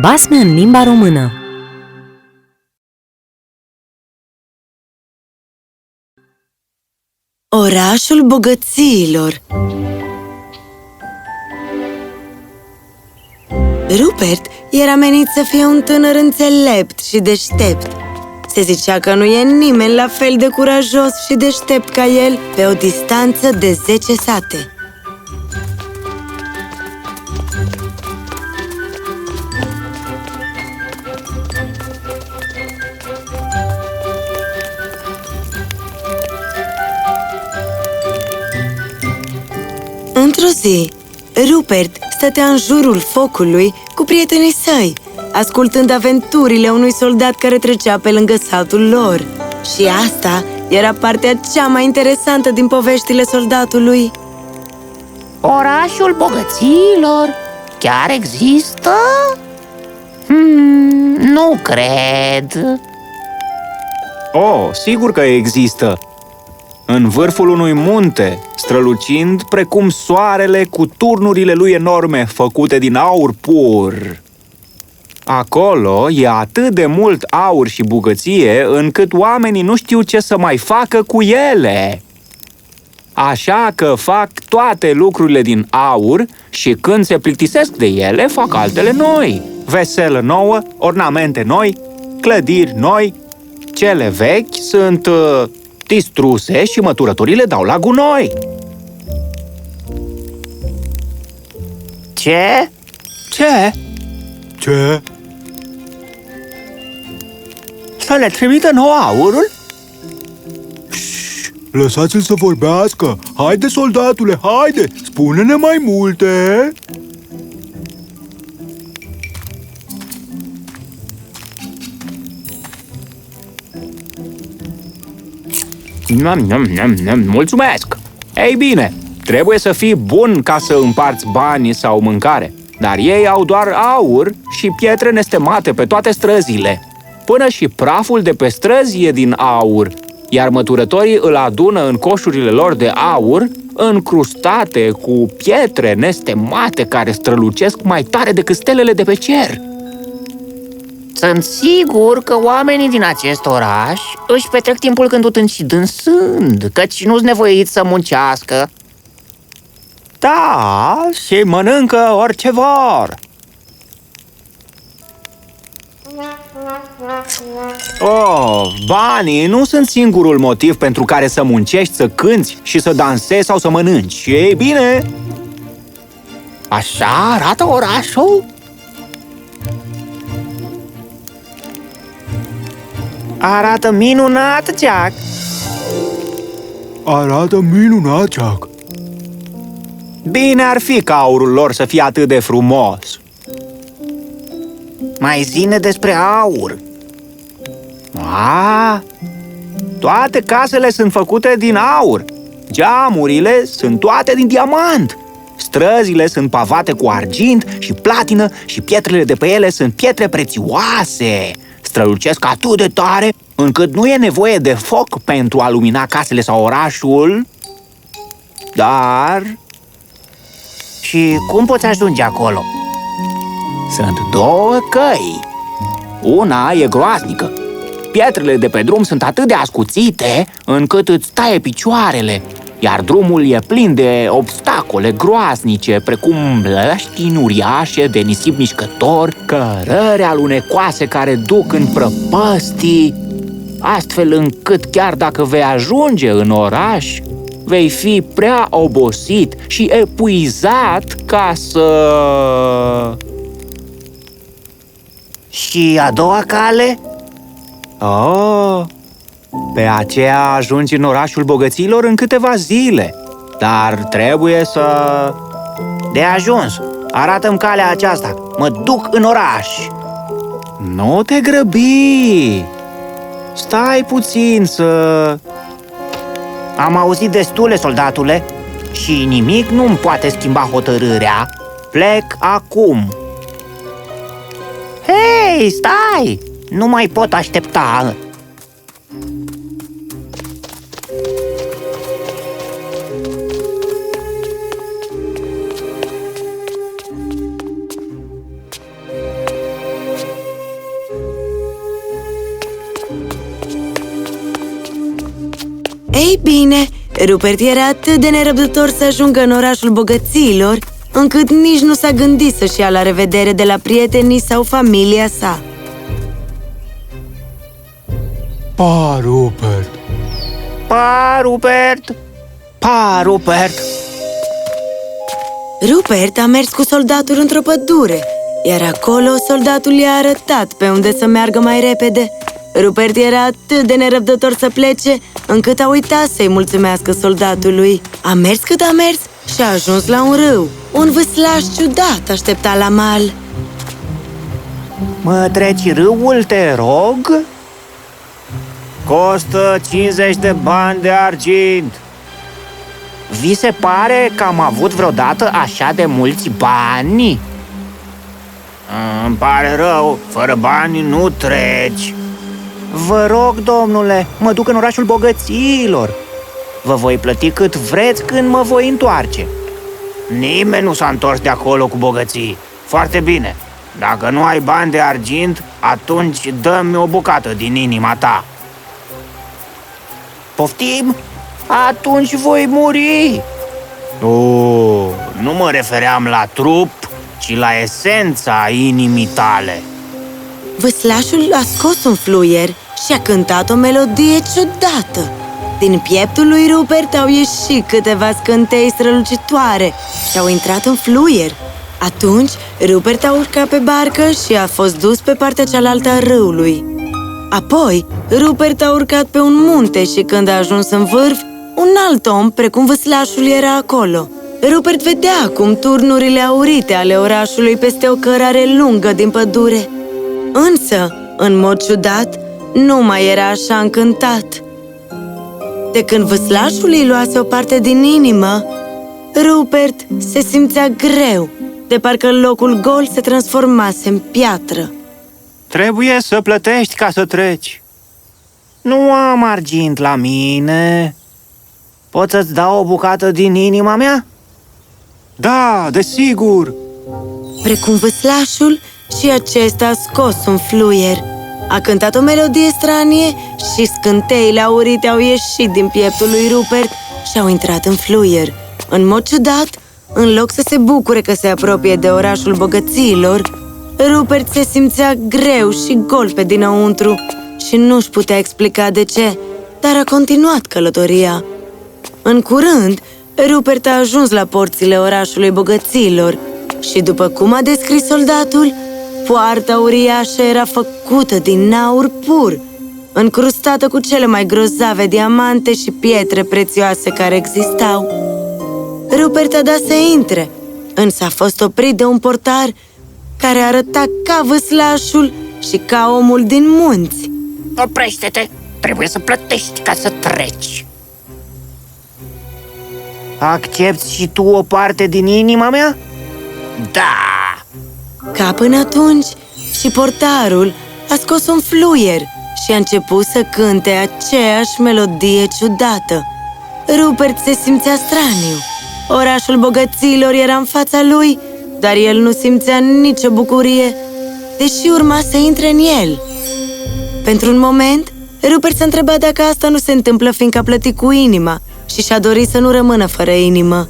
Basme în limba română Orașul bogățiilor Rupert era menit să fie un tânăr înțelept și deștept. Se zicea că nu e nimeni la fel de curajos și deștept ca el pe o distanță de 10 sate. Zi, Rupert stătea în jurul focului cu prietenii săi, ascultând aventurile unui soldat care trecea pe lângă satul lor. Și asta era partea cea mai interesantă din poveștile soldatului. Orașul bogăților chiar există? Hmm, nu cred. Oh, sigur că există! În vârful unui munte, strălucind precum soarele cu turnurile lui enorme făcute din aur pur. Acolo e atât de mult aur și bugăție încât oamenii nu știu ce să mai facă cu ele. Așa că fac toate lucrurile din aur și când se plictisesc de ele, fac altele noi. Veselă nouă, ornamente noi, clădiri noi. Cele vechi sunt uh, distruse și măturătorile dau la gunoi. Ce? Ce? Ce? Să le trimită nou aurul? Lăsați-l să vorbească! Haide, soldatule, haide! Spune-ne mai multe! Nam, nam, nam, nam, mulțumesc! Ei bine, trebuie să fii bun ca să împarți bani sau mâncare. Dar ei au doar aur și pietre nestemate pe toate străzile. Până și praful de pe străzi e din aur, iar măturătorii îl adună în coșurile lor de aur, încrustate cu pietre nestemate care strălucesc mai tare decât stelele de pe cer. Sunt sigur că oamenii din acest oraș își petrec timpul cântutând și dânsând, căci nu-s nevoiți să muncească. Da, și mănâncă orice vor. Oh, banii nu sunt singurul motiv pentru care să muncești, să cânți și să dansezi sau să mănânci. Ei bine, Așa arată orașul? Arată minunat, Jack! Arată minunat, Jack! bine ar fi ca aurul lor să fie atât de frumos. Mai zine despre aur. A, toate casele sunt făcute din aur. Geamurile sunt toate din diamant. Străzile sunt pavate cu argint și platină și pietrele de pe ele sunt pietre prețioase. Strălucesc atât de tare încât nu e nevoie de foc pentru a lumina casele sau orașul. Dar Și cum poți ajunge acolo? sunt două căi. Una e groaznică. Pietrele de pe drum sunt atât de ascuțite încât îți taie picioarele, iar drumul e plin de obstacole groaznice, precum blăștini uriașe de nisip mișcător, cărări alunecoase care duc în prăpăstii, astfel încât chiar dacă vei ajunge în oraș, vei fi prea obosit și epuizat ca să... Și a doua cale? Oh, pe aceea ajungi în orașul bogăților în câteva zile. Dar trebuie să... De ajuns! Arată-mi calea aceasta! Mă duc în oraș! Nu te grăbi! Stai puțin să... Am auzit destule, soldatule, și nimic nu-mi poate schimba hotărârea. Plec acum. Hei, stai! Nu mai pot aștepta. Ei bine, Rupert era atât de nerăbdător să ajungă în orașul bogăților, încât nici nu s-a gândit să-și ia la revedere de la prietenii sau familia sa. Pa, Rupert! Pa, Rupert! Pa, Rupert! Rupert a mers cu soldatul într-o pădure, iar acolo soldatul i-a arătat pe unde să meargă mai repede. Rupert era atât de nerăbdător să plece, încât a uitat să-i mulțumească soldatului. A mers cât a mers și a ajuns la un râu. Un vâslaș ciudat aștepta la mal. Mă treci râul, te rog? Costă 50 de bani de argint. Vi se pare că am avut vreodată așa de mulți bani? Îmi pare rău, fără bani nu treci. Vă rog, domnule, mă duc în orașul bogăților. Vă voi plăti cât vreți când mă voi întoarce. Nimeni nu s-a întors de acolo cu bogății. Foarte bine. Dacă nu ai bani de argint, atunci dă-mi o bucată din inima ta. Poftim? Atunci voi muri. Oh, nu mă refeream la trup, ci la esența inimii tale. Vâslașul a scos un fluier și a cântat o melodie ciudată. Din pieptul lui Rupert au ieșit câteva scântei strălucitoare și au intrat în fluier. Atunci, Rupert a urcat pe barcă și a fost dus pe partea cealaltă a râului. Apoi, Rupert a urcat pe un munte și când a ajuns în vârf, un alt om, precum vâslașul, era acolo. Rupert vedea cum turnurile aurite ale orașului peste o cărare lungă din pădure. Însă, în mod ciudat, nu mai era așa încântat. De când vâslașul îi luase o parte din inimă, Rupert se simțea greu, de parcă locul gol se transformase în piatră. Trebuie să plătești ca să treci. Nu am argint la mine. Pot să-ți dau o bucată din inima mea? Da, desigur! Precum vâslașul, și acesta a scos un fluier. A cântat o melodie stranie și scânteile aurite au ieșit din pieptul lui Rupert și au intrat în fluier. În mod ciudat, în loc să se bucure că se apropie de orașul bogățiilor, Rupert se simțea greu și gol pe dinăuntru și nu-și putea explica de ce, dar a continuat călătoria. În curând, Rupert a ajuns la porțile orașului bogăților și, după cum a descris soldatul, poarta uriașă era făcută din aur pur, încrustată cu cele mai grozave diamante și pietre prețioase care existau. Rupert a dat să intre, însă a fost oprit de un portar care arăta ca vâslașul și ca omul din munți. Oprește-te! Trebuie să plătești ca să treci. Accepti și tu o parte din inima mea? Da! Ca până atunci, și portarul a scos un fluier și a început să cânte aceeași melodie ciudată. Rupert se simțea straniu. Orașul bogăților era în fața lui, dar el nu simțea nicio bucurie, deși urma să intre în el. Pentru un moment, Rupert s-a întrebat dacă asta nu se întâmplă fiindcă a plătit cu inima și și-a dorit să nu rămână fără inimă.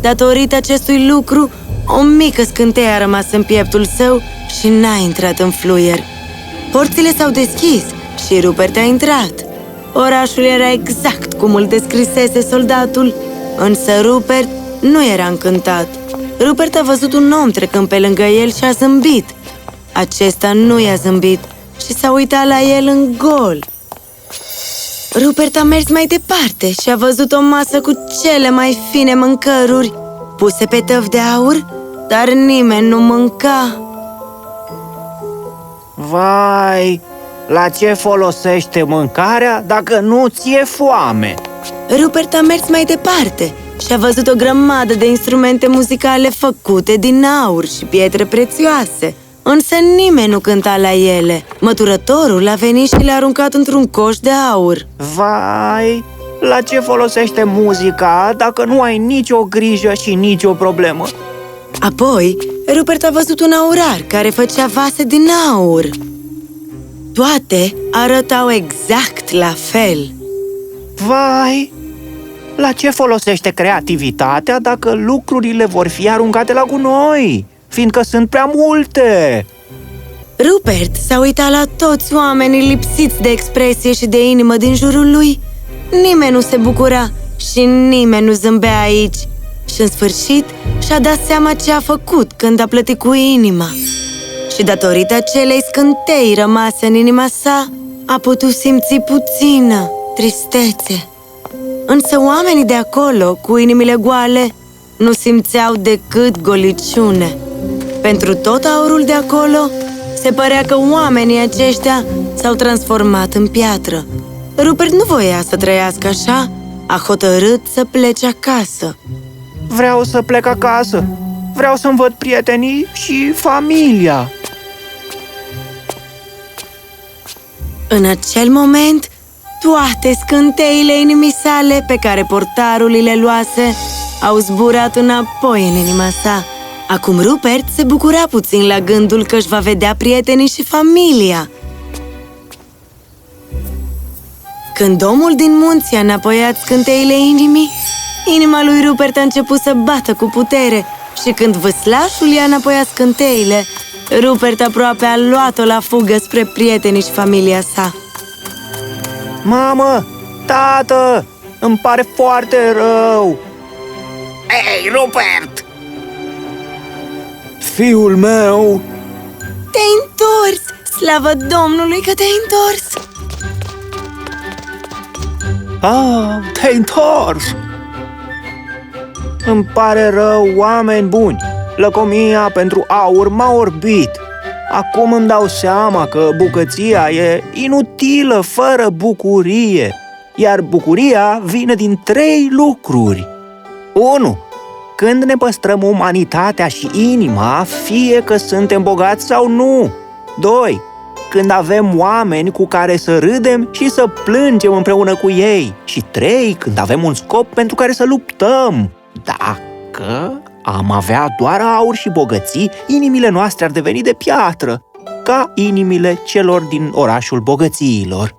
Datorită acestui lucru, o mică scânteie a rămas în pieptul său și n-a intrat în fluier. Porțile s-au deschis și Rupert a intrat. Orașul era exact cum îl descrisese soldatul, însă Rupert nu era încântat. Rupert a văzut un om trecând pe lângă el și a zâmbit. Acesta nu i-a zâmbit și s-a uitat la el în gol. Rupert a mers mai departe și a văzut o masă cu cele mai fine mâncăruri, puse pe tăv de aur, dar nimeni nu mânca. Vai, la ce folosește mâncarea dacă nu ți-e foame? Rupert a mers mai departe și a văzut o grămadă de instrumente muzicale făcute din aur și pietre prețioase. Însă nimeni nu cânta la ele. Măturătorul a venit și le-a aruncat într-un coș de aur. Vai, la ce folosește muzica dacă nu ai nicio grijă și nicio problemă? Apoi, Rupert a văzut un aurar care făcea vase din aur. Toate arătau exact la fel. Vai, La ce folosește creativitatea dacă lucrurile vor fi aruncate la gunoi? Fiindcă sunt prea multe! Rupert s-a uitat la toți oamenii lipsiți de expresie și de inimă din jurul lui. Nimeni nu se bucura și nimeni nu zâmbea aici. Și în sfârșit și-a dat seama ce a făcut când a plătit cu inima. Și datorită acelei scântei rămase în inima sa, a putut simți puțină tristețe. Însă oamenii de acolo, cu inimile goale, nu simțeau decât goliciune. Pentru tot aurul de acolo, se părea că oamenii aceștia s-au transformat în piatră. Rupert nu voia să trăiască așa, a hotărât să plece acasă. Vreau să plec acasă! Vreau să-mi văd prietenii și familia! În acel moment, toate scânteile inimii sale pe care portarul îi le luase au zburat înapoi în inima sa. Acum Rupert se bucura puțin la gândul că își va vedea prietenii și familia. Când omul din munți a înapoiat scânteile inimii, inima lui Rupert a început să bată cu putere și când vâslașul i-a înapoiat scânteile, Rupert aproape a luat-o la fugă spre prietenii și familia sa. Mamă! Tată! Îmi pare foarte rău! Ei, Rupert! Fiul meu, Te-ai întors! Slavă Domnului că te-ai întors! Ah, te-ai întors! Îmi pare rău, oameni buni! Lăcomia pentru aur m-a orbit. Acum îmi dau seama că bucăția e inutilă fără bucurie. Iar bucuria vine din trei lucruri. 1. Când ne păstrăm umanitatea și inima, fie că suntem bogați sau nu. 2. Când avem oameni cu care să râdem și să plângem împreună cu ei. Și 3. Când avem un scop pentru care să luptăm. Dacă am avea doar aur și bogății, inimile noastre ar deveni de piatră, ca inimile celor din orașul bogățiilor.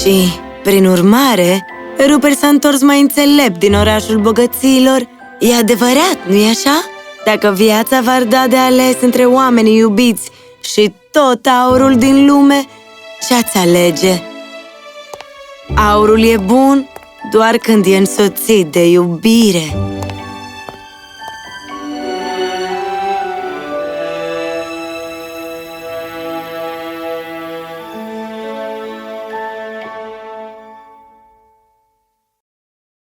Și, prin urmare, Rupert s-a întors mai înțelept din orașul bogăților. E adevărat, nu-i așa? Dacă viața v-ar da de ales între oamenii iubiți și tot aurul din lume, ce-ați alege? Aurul e bun doar când e însoțit de iubire.